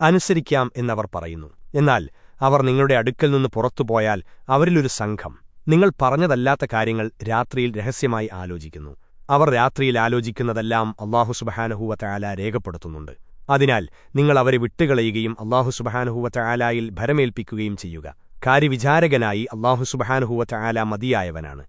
അനുസരിക്കാം എന്നവർ പറയുന്നു. എന്നാൽ അവർ നിങ്ങളുടെ അടുക്കൽ നിന്ന് പുറത്തുപോയാൽ അവരിലൊരു സംഘം. നിങ്ങൾ പറഞ്ഞതല്ലാത്ത കാര്യങ്ങൾ രാത്രിയിൽ രഹസ്യമായി ആലോചിക്കുന്നു. അവർ രാത്രിയിൽ ആലോചിക്കുന്നതെല്ലാം അള്ളാഹു സുബഹാനഹൂവത്തയാല രേഖപ്പെടുത്തുന്നുണ്ട്. അതിനാൽ നിങ്ങൾ അവരെ വിട്ടുകളയുകയും അള്ളാഹു സുബഹാനഹൂവത്തയാലായിൽ ഭരമേൽപ്പിക്കുകയും ചെയ്യുക. കാര്യവിചാരകനായി അള്ളാഹു സുബഹാനഹൂവത്തയാല മതിയായവനാണ്.